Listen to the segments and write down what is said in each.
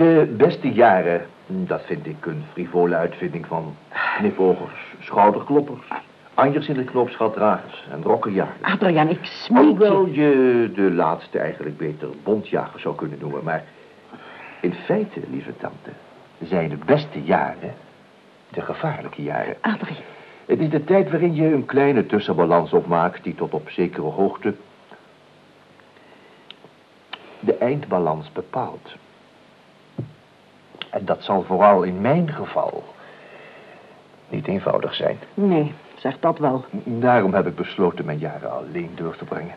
De beste jaren, dat vind ik een frivole uitvinding van knipogers, schouderkloppers, anjers in de knoopsgatdragers en rokkenjagers. Adriaan, ik smeek Hoewel je. de laatste eigenlijk beter bondjager zou kunnen noemen, maar in feite, lieve tante, zijn de beste jaren de gevaarlijke jaren. Adrie, Het is de tijd waarin je een kleine tussenbalans opmaakt die tot op zekere hoogte de eindbalans bepaalt. En dat zal vooral in mijn geval niet eenvoudig zijn. nee, zeg dat wel. Daarom heb ik besloten mijn jaren alleen door te brengen.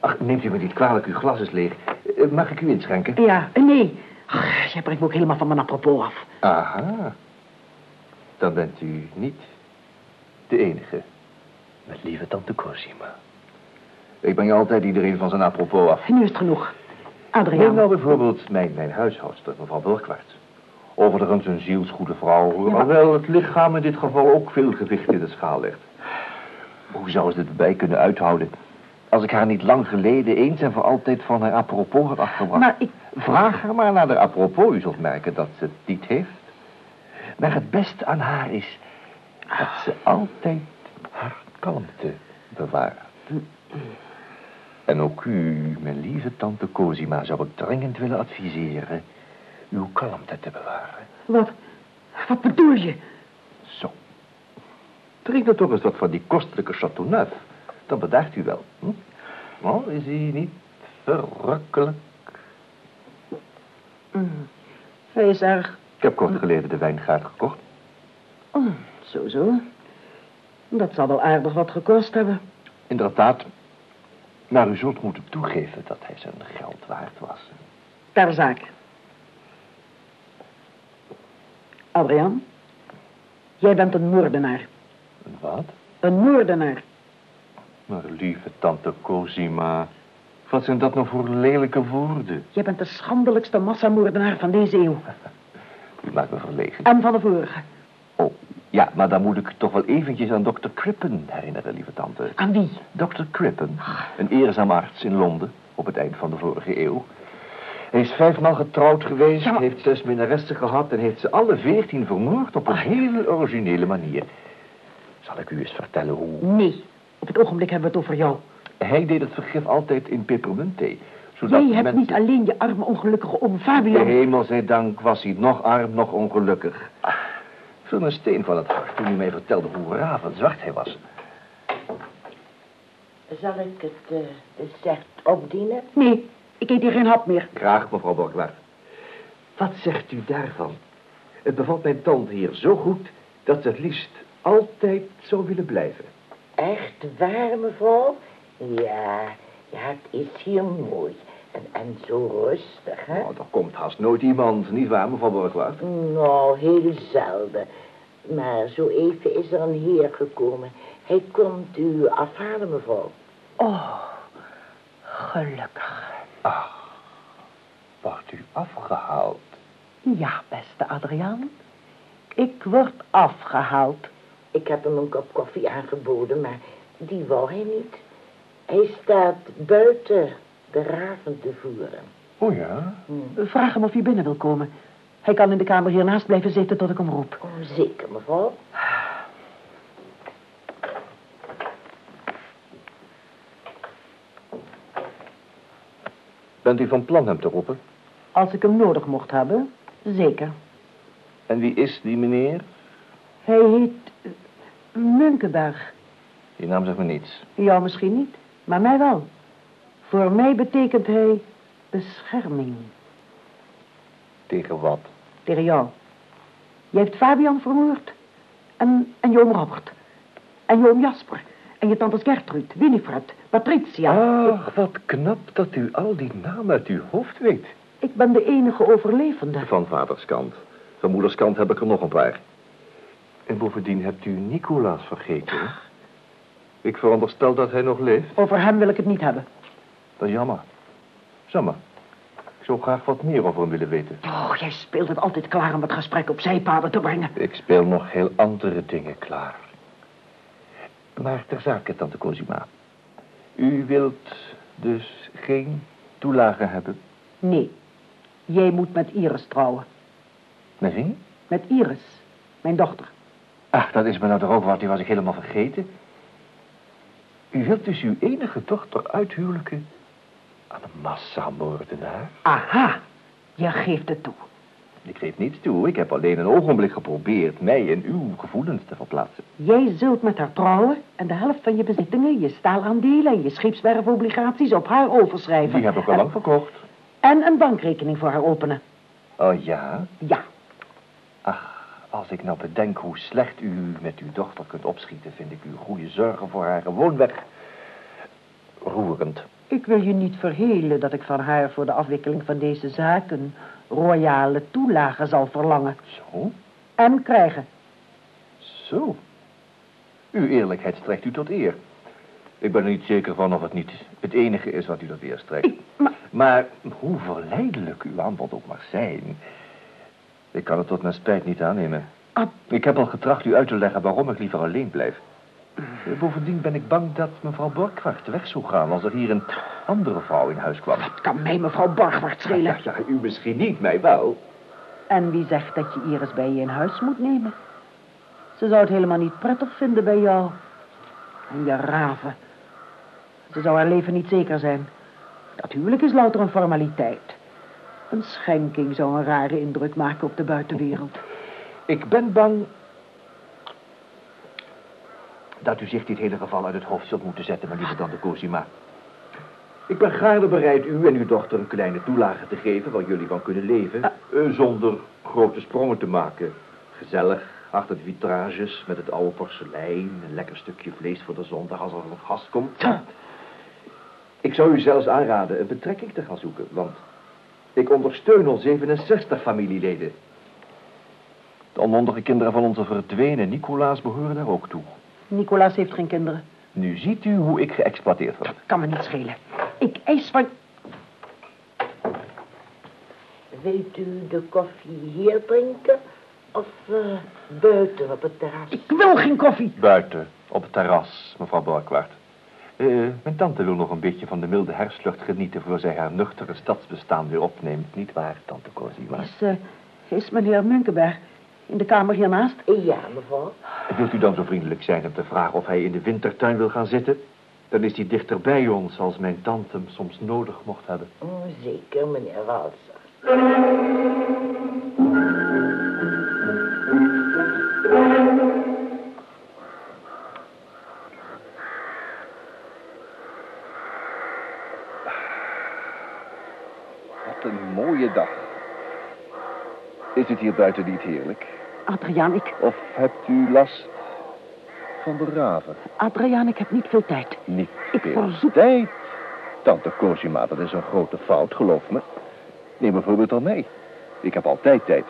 Ach, neemt u me niet kwalijk, uw glas is leeg. Eh, Mag ik u inschenken? Ja, eh, nee. Ach, jij brengt me ook helemaal van mijn apropos af. Aha. Dan bent u niet de enige. Met lieve tante Cosima. Ik breng altijd iedereen van zijn apropos af. En nu is het genoeg. Neem Adriaan. nou bijvoorbeeld mijn, mijn huishoudster, mevrouw Burkwaard. Overigens een zielsgoede vrouw. Ja, maar- Alhoewel het lichaam in dit geval ook veel gewicht in de schaal legt. Hoe zou ze dit bij kunnen uithouden... als ik haar niet lang geleden eens en voor altijd van haar apropos had afgebracht? Maar ik... Vraag haar maar naar de apropos. U zult merken dat ze het niet heeft. Maar het beste aan haar is dat ze altijd haar kalmte bewaart. En ook u, mijn lieve tante Cosima, zou ik dringend willen adviseren uw kalmte te bewaren. Wat? Wat bedoel je? Zo. Drink dan toch eens wat van die kostelijke Chateauneuf. Dan bedacht u wel. Hm? Nou, is hij niet verrukkelijk? Mm. Hij is erg... Ik heb kort geleden de wijngaard gekocht. Oh, zo zo. Dat zal wel aardig wat gekost hebben. Inderdaad. Maar u zult moeten toegeven dat hij zijn geld waard was. Ter zake. Adriaan, jij bent een moordenaar. En wat? Een moordenaar. Maar lieve tante Cosima, wat zijn dat nou voor lelijke woorden? Jij bent de schandelijkste massamoordenaar van deze eeuw. U maakt me verlegen. En van de vorige. Ja, maar dan moet ik toch wel eventjes aan dokter Crippen herinneren, lieve tante. Aan wie? Dr. Crippen, een eerzaam arts in Londen op het eind van de vorige eeuw. Hij is vijfmaal getrouwd geweest, Ja, maar- heeft zes minnaressen gehad en heeft ze alle veertien vermoord op een hele originele manier. Zal ik u eens vertellen hoe? Nee. Op het ogenblik hebben we het over jou. Hij deed het vergif altijd in pepermuntthee. Zodat Jij hebt mensen... niet alleen je arme ongelukkige oom Fabian. De hemel zij dank was hij nog arm, nog ongelukkig. Ik viel een steen van het hart toen hij mij vertelde hoe ravenzwart hij was. Zal ik het eh recept opdienen? Nee, ik eet hier geen hap meer. Graag, mevrouw Borgwaard. Wat zegt u daarvan? Het bevalt mijn tante hier zo goed dat ze het liefst altijd zou willen blijven. Echt waar, mevrouw? Ja, ja, het is hier mooi. En, en zo rustig, hè? Nou, er komt haast nooit iemand, niet waar, mevrouw Borgwaard? Nou, heel zelden. Maar zo even is er een heer gekomen. Hij komt u afhalen, mevrouw. Oh, gelukkig. Wordt u afgehaald? Ja, beste Adriaan. Ik word afgehaald. Ik heb hem een kop koffie aangeboden, maar die wou hij niet. Hij staat buiten de raven te voeren. Oh ja? Vraag hem of hij binnen wil komen. Hij kan in de kamer hiernaast blijven zitten tot ik hem roep. Oh, zeker, mevrouw. Bent u van plan hem te roepen? Als ik hem nodig mocht hebben, zeker. En wie is die meneer? Hij heet eh, Munkenberg. Die naam zegt me niets. Jou misschien niet, maar mij wel. Voor mij betekent hij bescherming. Tegen wat? Tegen jou. Je hebt Fabian vermoord. En, en je oom Robert. En je oom Jasper. En je tantes Gertrud, Winifred, Patricia. Ach, wat knap dat u al die namen uit uw hoofd weet. Ik ben de enige overlevende. Van vaders kant. Van moeders kant heb ik er nog een paar. En bovendien hebt u Nicolaas vergeten. hè? Ik veronderstel dat hij nog leeft. Over hem wil ik het niet hebben. Dat is jammer. Jammer. Ik zou graag wat meer over hem willen weten. Oh, jij speelt het altijd klaar om het gesprek op zijpaden te brengen. Ik speel nog heel andere dingen klaar. Maar ter zake, tante Cosima. U wilt dus geen toelage hebben? Nee. Jij moet met Iris trouwen. Met wie? Met Iris, mijn dochter. Ach, dat is me nou toch ook wat, die was ik helemaal vergeten. U wilt dus uw enige dochter uithuwelijken aan een massamoordenaar? Aha, je geeft het toe. Ik geef niets toe, ik heb alleen een ogenblik geprobeerd mij in uw gevoelens te verplaatsen. Jij zult met haar trouwen en de helft van je bezittingen, je staalaandelen en je scheepswerfobligaties op haar overschrijven. Die heb ik al lang verkocht. En een bankrekening voor haar openen. Oh ja? Ja, Ach, als ik nou bedenk hoe slecht u met uw dochter kunt opschieten, vind ik uw goede zorgen voor haar gewoonweg roerend. Ik wil je niet verhelen dat ik van haar voor de afwikkeling van deze zaak een royale toelage zal verlangen. Zo? En krijgen. Zo. Uw eerlijkheid strekt u tot eer. Ik ben er niet zeker van of het niet het enige is wat u tot eer strekt. Ik, maar Maar hoe verleidelijk uw aanbod ook mag zijn... ik kan het tot mijn spijt niet aannemen. Ik heb al getracht u uit te leggen waarom ik liever alleen blijf. Eh, Bovendien ben ik bang dat mevrouw Borkwart weg zou gaan... als er hier een andere vrouw in huis kwam. het kan mij mevrouw Borgwart schelen. Ja, ja, u misschien niet, mij wel. En wie zegt dat je Iris bij je in huis moet nemen? Ze zou het helemaal niet prettig vinden bij jou. En je raven. Ze zou haar leven niet zeker zijn. Dat huwelijk is louter een formaliteit. Een schenking zou een rare indruk maken op de buitenwereld. Ik ben bang... dat u zich dit hele geval uit het hoofd zult moeten zetten, mijn lieve tante Cosima. Ik ben gaarne bereid u en uw dochter een kleine toelage te geven... waar jullie van kunnen leven, eh, zonder grote sprongen te maken. Gezellig, achter de vitrages, met het oude porselein... een lekker stukje vlees voor de zondag als er een gast komt. Ik zou u zelfs aanraden een betrekking te gaan zoeken, want... ik ondersteun al 67 familieleden. De onmondige kinderen van onze verdwenen Nicolaas behoren daar ook toe. Nicolaas heeft geen kinderen. Nu ziet u hoe ik geëxploiteerd word. Kan me niet schelen. Ik eis van... Wilt u de koffie hier drinken of eh, buiten op het terras? Ik wil geen koffie. Buiten, op het terras, mevrouw Borkwart. Eh, mijn tante wil nog een beetje van de milde herfstlucht genieten... voor zij haar nuchtere stadsbestaan weer opneemt. Niet waar, tante Cosima? Is, eh, is meneer Munkenberg in de kamer hiernaast? Ja, mevrouw. Wilt u dan zo vriendelijk zijn om te vragen of hij in de wintertuin wil gaan zitten? Dan is hij dichter bij ons als mijn tante hem soms nodig mocht hebben. Oh, zeker, meneer Walser. Wat een mooie dag. Is het hier buiten niet heerlijk? Adriaan, ik... Of hebt u last van de raven? Adriaan, ik heb niet veel tijd. Niet Ik veel verzoek- tijd. Tante Cosima, dat is een grote fout, geloof me. Neem bijvoorbeeld al mij. Ik heb altijd tijd.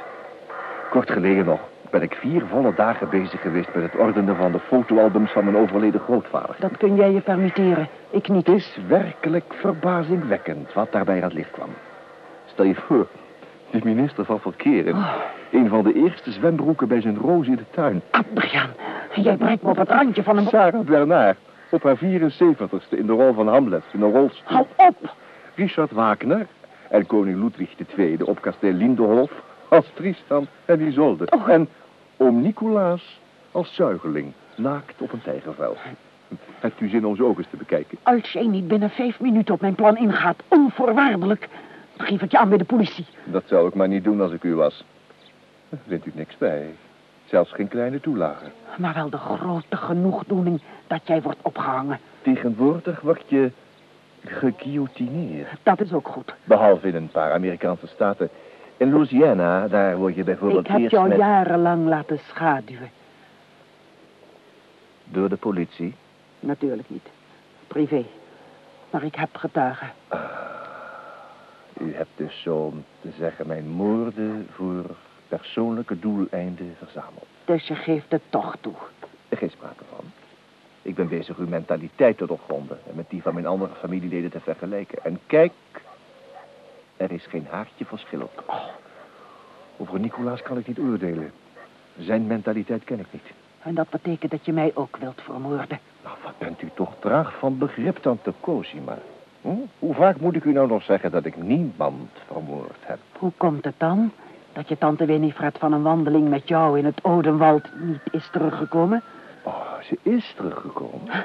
Kort geleden nog ben ik vier volle dagen bezig geweest met het ordenen van de fotoalbums van mijn overleden grootvader. Dat kun jij je permitteren. Ik niet. Het is werkelijk verbazingwekkend wat daarbij aan het licht kwam. Stel je voor, de minister van Verkeer in een van de eerste zwembroeken bij zijn roos in de tuin. Adriaan, jij brengt me op het randje van een... Sarah Bernard, op haar 74ste in de rol van Hamlet in een rolstoel. Hou op! Richard Wagner en koning Ludwig II op kasteel Lindenhof als Tristan en Isolde. Oh. En oom Nicolaas als zuigeling, naakt op een tijgervel. Hebt u zin om ze ook eens te bekijken? Als jij niet binnen vijf minuten op mijn plan ingaat, onvoorwaardelijk, dan geef ik je aan bij de politie. Dat zou ik maar niet doen als ik u was. Vindt u niks bij? Zelfs geen kleine toelage. Maar wel de grote genoegdoening dat jij wordt opgehangen. Tegenwoordig word je geguillotineerd. Dat is ook goed. Behalve in een paar Amerikaanse staten. In Louisiana, daar word je bijvoorbeeld Ik heb eerst jou met... jarenlang laten schaduwen. Door de politie? Natuurlijk niet. Privé. Maar ik heb getuigen. U hebt dus zo om te zeggen mijn moorden voor persoonlijke doeleinden verzameld. Dus je geeft het toch toe. Er geen sprake van. Ik ben bezig uw mentaliteit te doorgronden en met die van mijn andere familieleden te vergelijken. En kijk, er is geen haartje verschil op. Over Nicolaas kan ik niet oordelen. Zijn mentaliteit ken ik niet. En dat betekent dat je mij ook wilt vermoorden. Nou, wat bent u toch traag van begrip, tante Cosima. Hm? Hoe vaak moet ik u nou nog zeggen dat ik niemand vermoord heb? Hoe komt het dan dat je tante Winifred van een wandeling met jou in het Odenwald niet is teruggekomen? Oh, ze is teruggekomen.